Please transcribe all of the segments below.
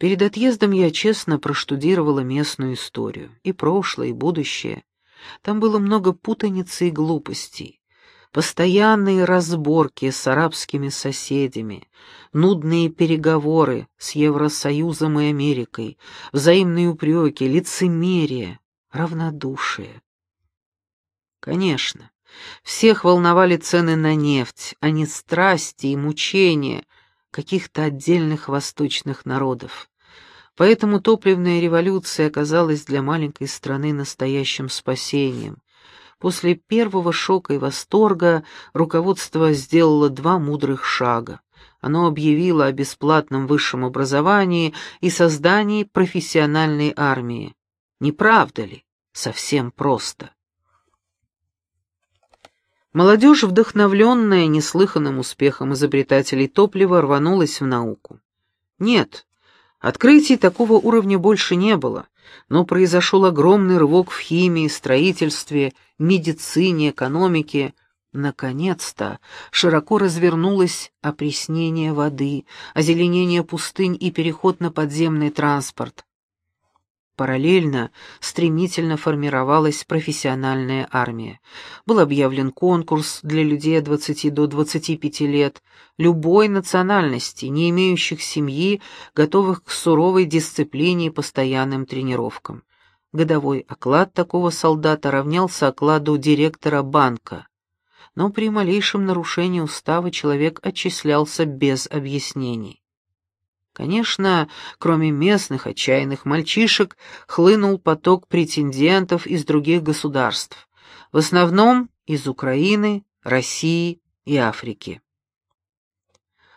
Перед отъездом я честно проштудировала местную историю, и прошлое, и будущее. Там было много путаницы и глупостей. Постоянные разборки с арабскими соседями, нудные переговоры с Евросоюзом и Америкой, взаимные упреки, лицемерие, равнодушие. Конечно, всех волновали цены на нефть, а не страсти и мучения каких-то отдельных восточных народов. Поэтому топливная революция оказалась для маленькой страны настоящим спасением. После первого шока и восторга руководство сделало два мудрых шага. Оно объявило о бесплатном высшем образовании и создании профессиональной армии. Не правда ли? Совсем просто. Молодежь, вдохновленная неслыханным успехом изобретателей топлива, рванулась в науку. Нет, открытий такого уровня больше не было, но произошел огромный рывок в химии, строительстве, медицине, экономике. Наконец-то широко развернулось опреснение воды, озеленение пустынь и переход на подземный транспорт. Параллельно стремительно формировалась профессиональная армия. Был объявлен конкурс для людей от 20 до 25 лет, любой национальности, не имеющих семьи, готовых к суровой дисциплине и постоянным тренировкам. Годовой оклад такого солдата равнялся окладу директора банка. Но при малейшем нарушении устава человек отчислялся без объяснений. Конечно, кроме местных отчаянных мальчишек, хлынул поток претендентов из других государств, в основном из Украины, России и Африки.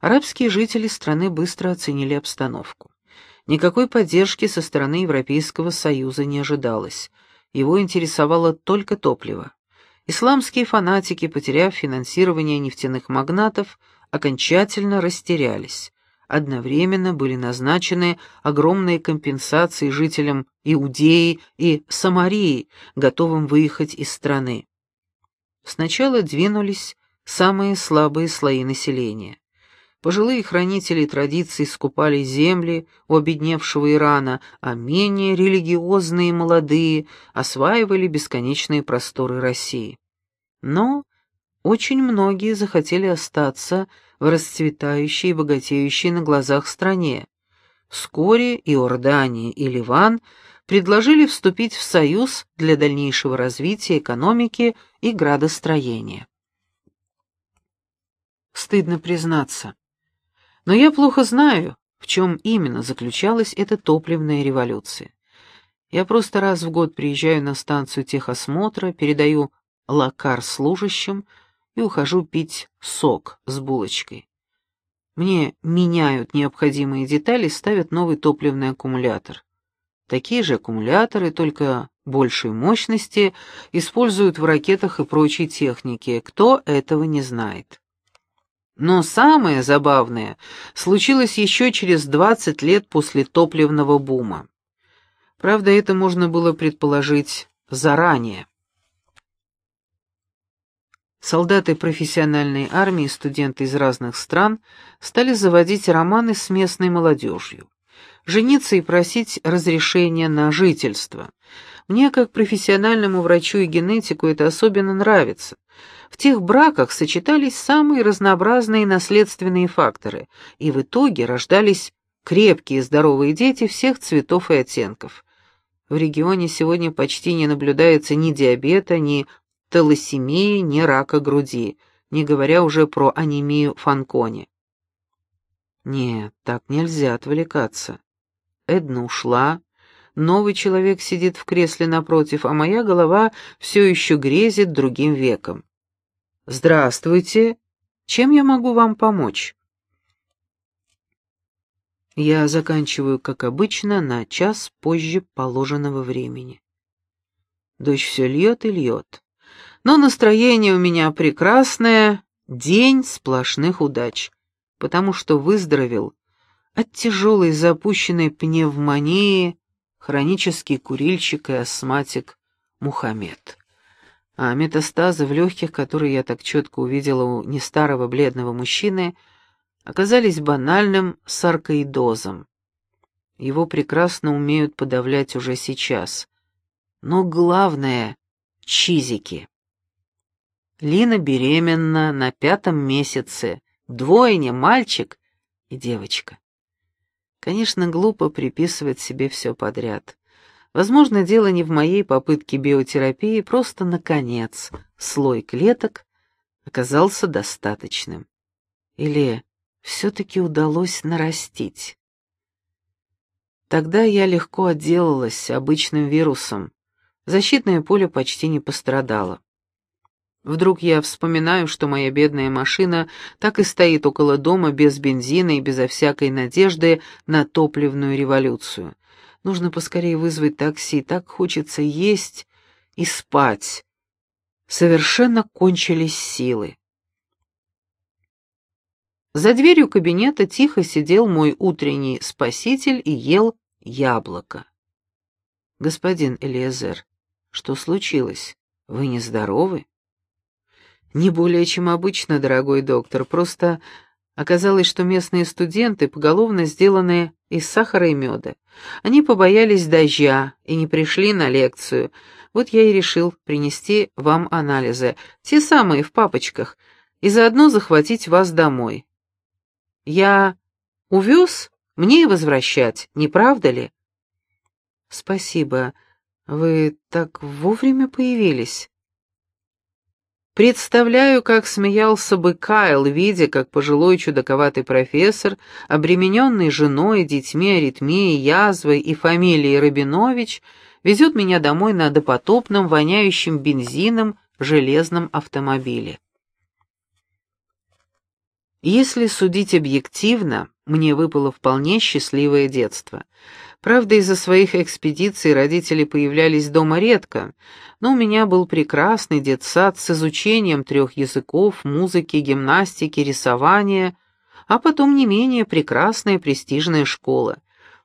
Арабские жители страны быстро оценили обстановку. Никакой поддержки со стороны Европейского Союза не ожидалось. Его интересовало только топливо. Исламские фанатики, потеряв финансирование нефтяных магнатов, окончательно растерялись. Одновременно были назначены огромные компенсации жителям Иудеи и Самарии, готовым выехать из страны. Сначала двинулись самые слабые слои населения. Пожилые хранители традиций скупали земли у обедневшего Ирана, а менее религиозные молодые осваивали бесконечные просторы России. Но очень многие захотели остаться в расцветающей и богатеющей на глазах стране. Вскоре Иордания и Ливан предложили вступить в союз для дальнейшего развития экономики и градостроения. Стыдно признаться. Но я плохо знаю, в чем именно заключалась эта топливная революция. Я просто раз в год приезжаю на станцию техосмотра, передаю лакар служащим, и ухожу пить сок с булочкой. Мне меняют необходимые детали, ставят новый топливный аккумулятор. Такие же аккумуляторы, только большей мощности, используют в ракетах и прочей технике. Кто этого не знает? Но самое забавное случилось еще через 20 лет после топливного бума. Правда, это можно было предположить заранее. Солдаты профессиональной армии и студенты из разных стран стали заводить романы с местной молодежью, жениться и просить разрешения на жительство. Мне, как профессиональному врачу и генетику, это особенно нравится. В тех браках сочетались самые разнообразные наследственные факторы, и в итоге рождались крепкие здоровые дети всех цветов и оттенков. В регионе сегодня почти не наблюдается ни диабета, ни талассемии, ни рака груди, не говоря уже про анемию Фанкони. Нет, так нельзя отвлекаться. Эдна ушла, новый человек сидит в кресле напротив, а моя голова все еще грезит другим веком. «Здравствуйте! Чем я могу вам помочь?» Я заканчиваю, как обычно, на час позже положенного времени. Дождь все льет и льет. Но настроение у меня прекрасное, день сплошных удач, потому что выздоровел от тяжелой запущенной пневмонии хронический курильщик и астматик Мухаммед. А метастазы в легких, которые я так четко увидела у нестарого бледного мужчины, оказались банальным саркоидозом. Его прекрасно умеют подавлять уже сейчас. Но главное — чизики. Лина беременна на пятом месяце, двойня, мальчик и девочка. Конечно, глупо приписывать себе все подряд. Возможно, дело не в моей попытке биотерапии, просто, наконец, слой клеток оказался достаточным. Или все-таки удалось нарастить. Тогда я легко отделалась обычным вирусом. Защитное поле почти не пострадало. Вдруг я вспоминаю, что моя бедная машина так и стоит около дома без бензина и безо всякой надежды на топливную революцию. Нужно поскорее вызвать такси, так хочется есть и спать. Совершенно кончились силы. За дверью кабинета тихо сидел мой утренний спаситель и ел яблоко. «Господин Элиезер, что случилось? Вы нездоровы?» «Не более чем обычно, дорогой доктор, просто оказалось, что местные студенты поголовно сделаны из сахара и меда. Они побоялись дождя и не пришли на лекцию. Вот я и решил принести вам анализы, те самые в папочках, и заодно захватить вас домой. Я увез, мне и возвращать, не правда ли?» «Спасибо. Вы так вовремя появились». Представляю, как смеялся бы Кайл, видя, как пожилой чудаковатый профессор, обремененный женой, детьми, аритмией, язвой и фамилией Рабинович, везет меня домой на допотопном, воняющем бензином, железном автомобиле. Если судить объективно, мне выпало вполне счастливое детство — Правда, из-за своих экспедиций родители появлялись дома редко, но у меня был прекрасный детсад с изучением трех языков, музыки, гимнастики, рисования, а потом не менее прекрасная престижная школа.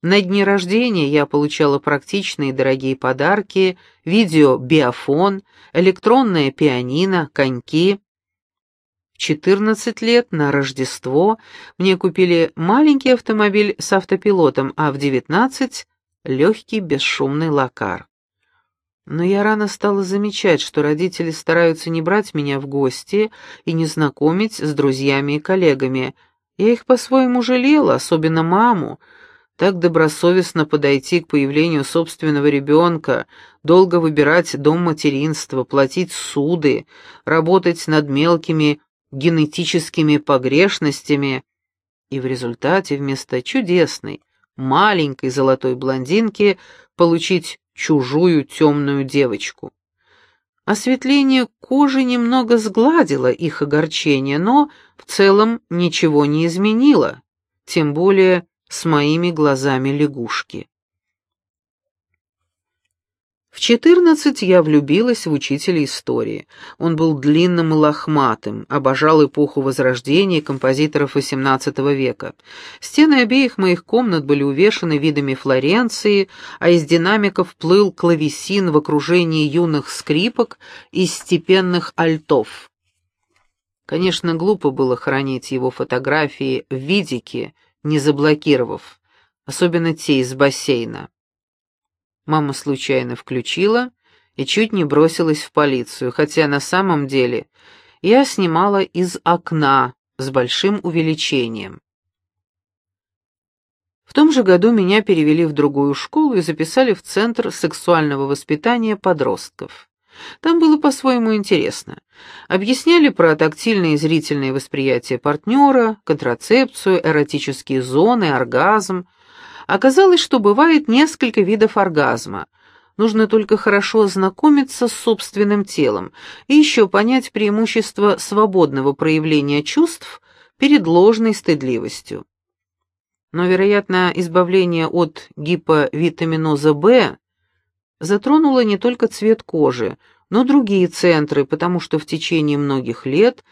На дни рождения я получала практичные дорогие подарки, видео-биофон, электронное пианино, коньки, в 14 лет на Рождество мне купили маленький автомобиль с автопилотом, а в 19 — легкий бесшумный лакар. Но я рано стала замечать, что родители стараются не брать меня в гости и не знакомить с друзьями и коллегами. Я их по-своему жалела, особенно маму. Так добросовестно подойти к появлению собственного ребенка, долго выбирать дом материнства, платить суды, работать над мелкими генетическими погрешностями, и в результате вместо чудесной, маленькой золотой блондинки получить чужую темную девочку. Осветление кожи немного сгладило их огорчение, но в целом ничего не изменило, тем более с моими глазами лягушки. В четырнадцать я влюбилась в учителя истории. Он был длинным и лохматым, обожал эпоху Возрождения композиторов XVIII века. Стены обеих моих комнат были увешаны видами Флоренции, а из динамиков плыл клавесин в окружении юных скрипок и степенных альтов. Конечно, глупо было хранить его фотографии в видике, не заблокировав, особенно те из бассейна. Мама случайно включила и чуть не бросилась в полицию, хотя на самом деле я снимала из окна с большим увеличением. В том же году меня перевели в другую школу и записали в Центр сексуального воспитания подростков. Там было по-своему интересно. Объясняли про тактильное и зрительное восприятие партнера, контрацепцию, эротические зоны, оргазм, Оказалось, что бывает несколько видов оргазма. Нужно только хорошо ознакомиться с собственным телом и еще понять преимущество свободного проявления чувств перед ложной стыдливостью. Но, вероятно, избавление от гиповитаминоза В затронуло не только цвет кожи, но другие центры, потому что в течение многих лет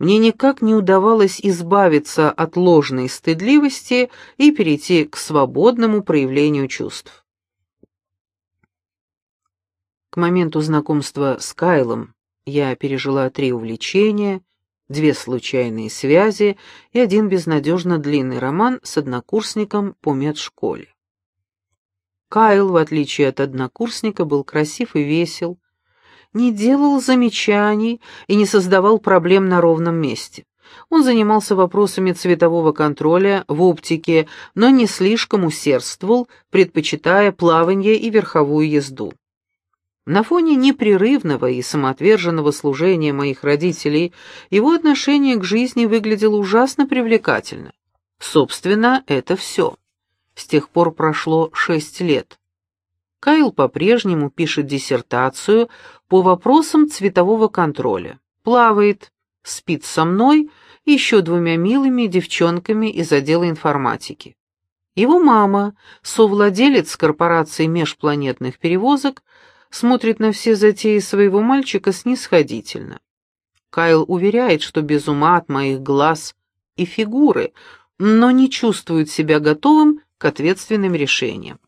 мне никак не удавалось избавиться от ложной стыдливости и перейти к свободному проявлению чувств. К моменту знакомства с Кайлом я пережила три увлечения, две случайные связи и один безнадежно длинный роман с однокурсником по медшколе. Кайл, в отличие от однокурсника, был красив и весел, не делал замечаний и не создавал проблем на ровном месте. Он занимался вопросами цветового контроля в оптике, но не слишком усердствовал, предпочитая плавание и верховую езду. На фоне непрерывного и самоотверженного служения моих родителей его отношение к жизни выглядело ужасно привлекательно. Собственно, это все. С тех пор прошло шесть лет. Кайл по-прежнему пишет диссертацию по вопросам цветового контроля, плавает, спит со мной и еще двумя милыми девчонками из отдела информатики. Его мама, совладелец корпорации межпланетных перевозок, смотрит на все затеи своего мальчика снисходительно. Кайл уверяет, что без ума от моих глаз и фигуры, но не чувствует себя готовым к ответственным решениям.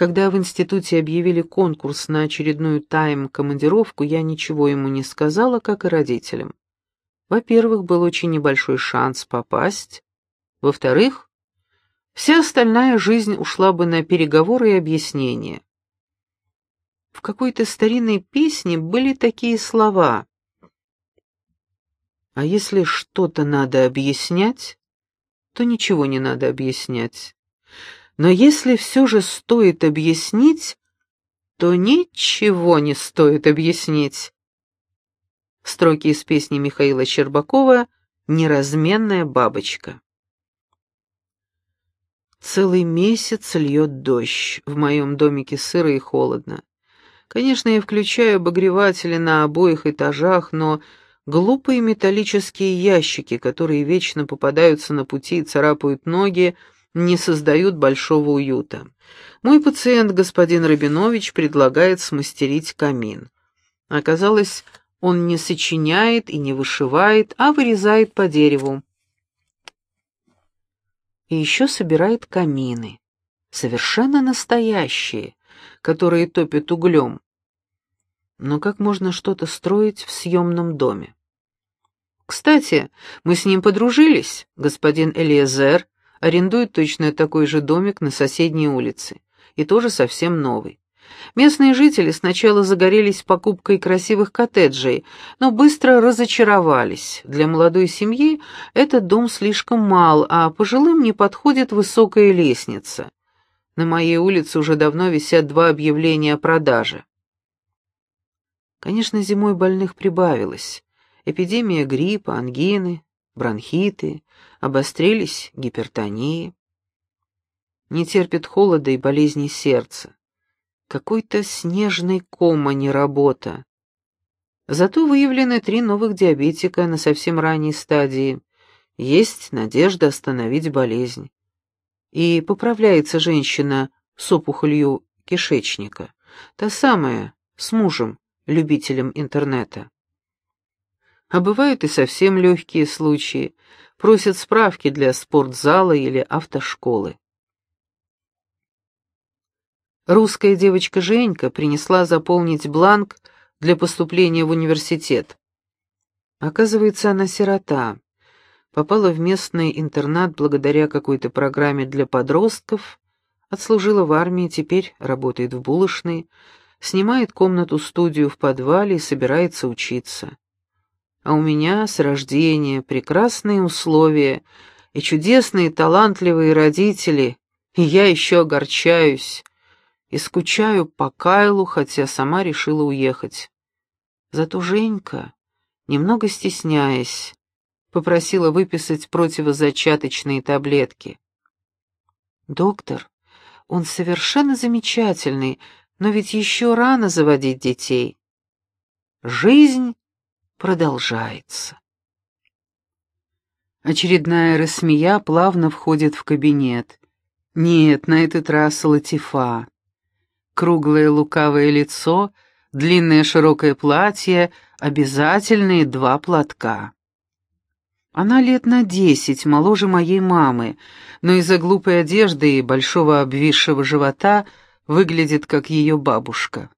Когда в институте объявили конкурс на очередную тайм-командировку, я ничего ему не сказала, как и родителям. Во-первых, был очень небольшой шанс попасть. Во-вторых, вся остальная жизнь ушла бы на переговоры и объяснения. В какой-то старинной песне были такие слова. А если что-то надо объяснять, то ничего не надо объяснять. Но если все же стоит объяснить, то ничего не стоит объяснить. Строки из песни Михаила Щербакова «Неразменная бабочка». Целый месяц льет дождь, в моем домике сыро и холодно. Конечно, я включаю обогреватели на обоих этажах, но глупые металлические ящики, которые вечно попадаются на пути и царапают ноги, не создают большого уюта. Мой пациент, господин Рабинович, предлагает смастерить камин. Оказалось, он не сочиняет и не вышивает, а вырезает по дереву. И еще собирает камины, совершенно настоящие, которые топят углем. Но как можно что-то строить в съемном доме? Кстати, мы с ним подружились, господин Элиезер арендует точно такой же домик на соседней улице, и тоже совсем новый. Местные жители сначала загорелись покупкой красивых коттеджей, но быстро разочаровались. Для молодой семьи этот дом слишком мал, а пожилым не подходит высокая лестница. На моей улице уже давно висят два объявления о продаже. Конечно, зимой больных прибавилось. Эпидемия гриппа, ангины, бронхиты, обострились гипертонии. Не терпит холода и болезней сердца. Какой-то снежный ком, а не работа. Зато выявлены три новых диабетика на совсем ранней стадии. Есть надежда остановить болезнь. И поправляется женщина с опухолью кишечника. Та самая, с мужем, любителем интернета. А бывают и совсем легкие случаи. Просят справки для спортзала или автошколы. Русская девочка Женька принесла заполнить бланк для поступления в университет. Оказывается, она сирота. Попала в местный интернат благодаря какой-то программе для подростков, отслужила в армии, теперь работает в булочной, снимает комнату-студию в подвале и собирается учиться. А у меня с рождения прекрасные условия и чудесные талантливые родители, и я еще огорчаюсь и скучаю по Кайлу, хотя сама решила уехать. Зато Женька, немного стесняясь, попросила выписать противозачаточные таблетки. «Доктор, он совершенно замечательный, но ведь еще рано заводить детей. Жизнь продолжается. Очередная рассмея плавно входит в кабинет. Нет, на этот раз Латифа. Круглое лукавое лицо, длинное широкое платье, обязательные два платка. Она лет на десять, моложе моей мамы, но из-за глупой одежды и большого обвисшего живота выглядит как ее бабушка.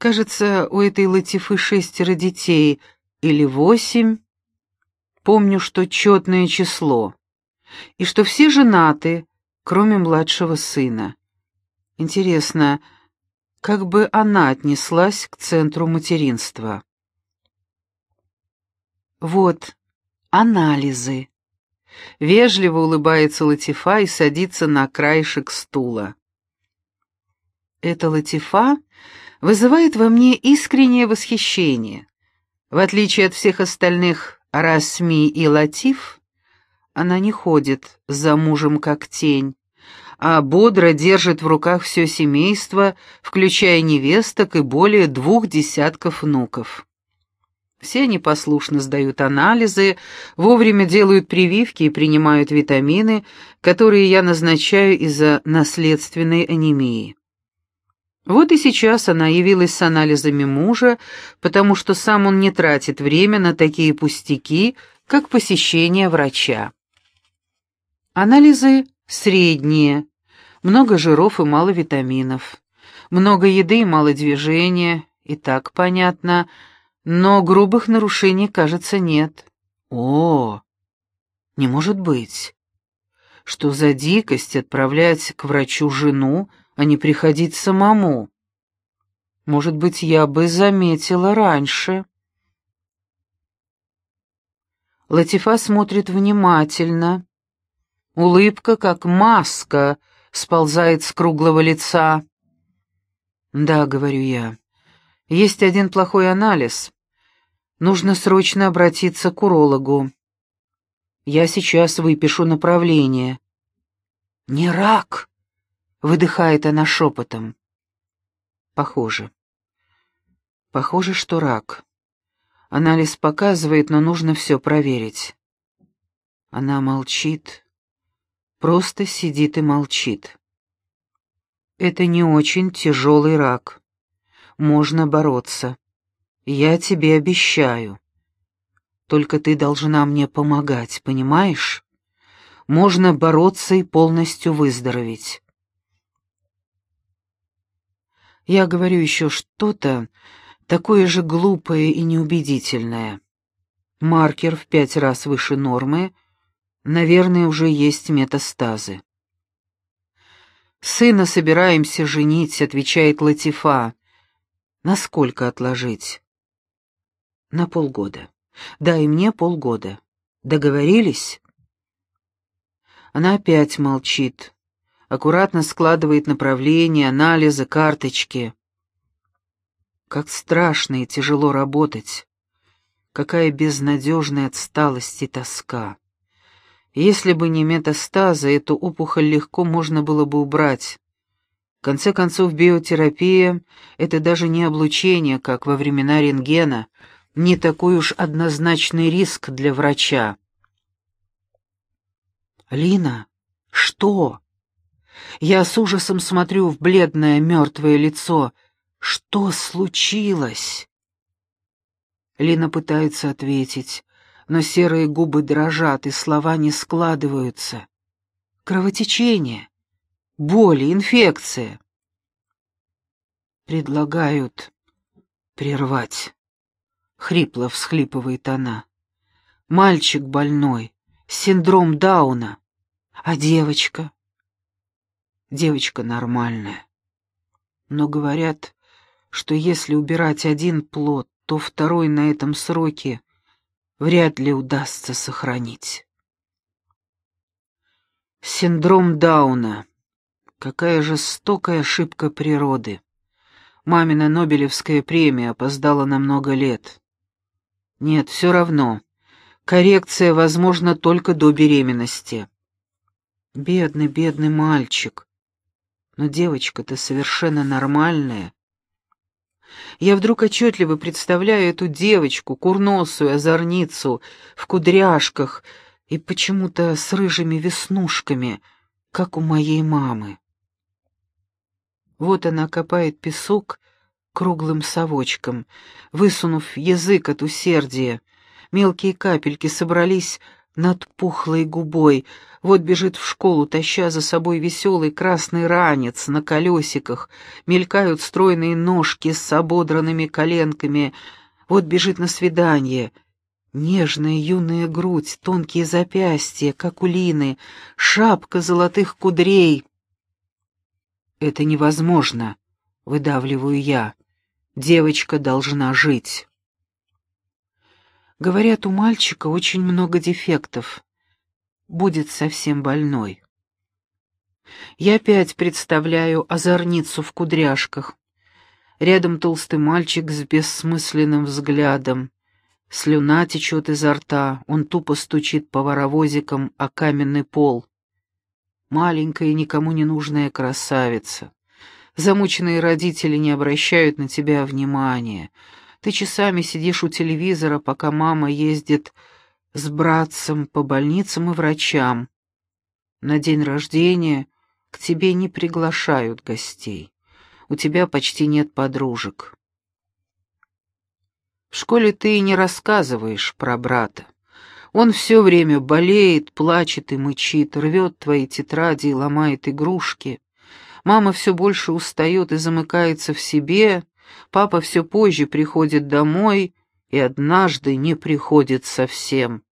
Кажется, у этой Латифы шестеро детей или восемь. Помню, что четное число. И что все женаты, кроме младшего сына. Интересно, как бы она отнеслась к центру материнства? Вот, анализы. Вежливо улыбается Латифа и садится на краешек стула. Эта Латифа вызывает во мне искреннее восхищение. В отличие от всех остальных Расми и Латиф, она не ходит за мужем как тень, а бодро держит в руках все семейство, включая невесток и более двух десятков внуков. Все они послушно сдают анализы, вовремя делают прививки и принимают витамины, которые я назначаю из-за наследственной анемии. Вот и сейчас она явилась с анализами мужа, потому что сам он не тратит время на такие пустяки, как посещение врача. Анализы средние, много жиров и мало витаминов, много еды и мало движения, и так понятно, но грубых нарушений, кажется, нет. О, не может быть. Что за дикость отправлять к врачу жену, а не приходить самому? Может быть, я бы заметила раньше. Латифа смотрит внимательно, Улыбка, как маска, сползает с круглого лица. «Да», — говорю я, — «есть один плохой анализ. Нужно срочно обратиться к урологу. Я сейчас выпишу направление». «Не рак!» — выдыхает она шепотом. «Похоже. Похоже, что рак. Анализ показывает, но нужно все проверить». Она молчит, просто сидит и молчит. Это не очень тяжелый рак. Можно бороться. Я тебе обещаю. Только ты должна мне помогать, понимаешь? Можно бороться и полностью выздороветь. Я говорю еще что-то такое же глупое и неубедительное. Маркер в пять раз выше нормы — Наверное, уже есть метастазы. «Сына собираемся женить», — отвечает Латифа. «Насколько отложить?» «На полгода. Да, и мне полгода. Договорились?» Она опять молчит, аккуратно складывает направления, анализы, карточки. Как страшно и тяжело работать. Какая безнадежная отсталость и тоска. Если бы не метастазы, эту опухоль легко можно было бы убрать. В конце концов, биотерапия — это даже не облучение, как во времена рентгена, не такой уж однозначный риск для врача. «Лина, что?» Я с ужасом смотрю в бледное мертвое лицо. «Что случилось?» Лина пытается ответить, но серые губы дрожат, и слова не складываются. Кровотечение, боли, инфекция. Предлагают прервать. Хрипло всхлипывает она. Мальчик больной, синдром Дауна. А девочка? Девочка нормальная. Но говорят, что если убирать один плод, то второй на этом сроке вряд ли удастся сохранить. Синдром Дауна. Какая жестокая ошибка природы. Мамина Нобелевская премия опоздала на много лет. Нет, все равно. Коррекция возможна только до беременности. Бедный, бедный мальчик. Но девочка-то совершенно нормальная. Я вдруг отчетливо представляю эту девочку, курносую озорницу, в кудряшках и почему-то с рыжими веснушками, как у моей мамы. Вот она копает песок круглым совочком, высунув язык от усердия. Мелкие капельки собрались над пухлой губой. Вот бежит в школу, таща за собой веселый красный ранец на колесиках. Мелькают стройные ножки с ободранными коленками. Вот бежит на свидание. Нежная юная грудь, тонкие запястья, как у Лины, шапка золотых кудрей. «Это невозможно», — выдавливаю я. «Девочка должна жить». Говорят, у мальчика очень много дефектов. Будет совсем больной. Я опять представляю озорницу в кудряшках. Рядом толстый мальчик с бессмысленным взглядом. Слюна течет изо рта, он тупо стучит по воровозикам о каменный пол. Маленькая, никому не нужная красавица. Замученные родители не обращают на тебя внимания — ты часами сидишь у телевизора, пока мама ездит с братцем по больницам и врачам. На день рождения к тебе не приглашают гостей. У тебя почти нет подружек. В школе ты не рассказываешь про брата. Он все время болеет, плачет и мычит, рвет твои тетради и ломает игрушки. Мама все больше устает и замыкается в себе, Папа все позже приходит домой и однажды не приходит совсем.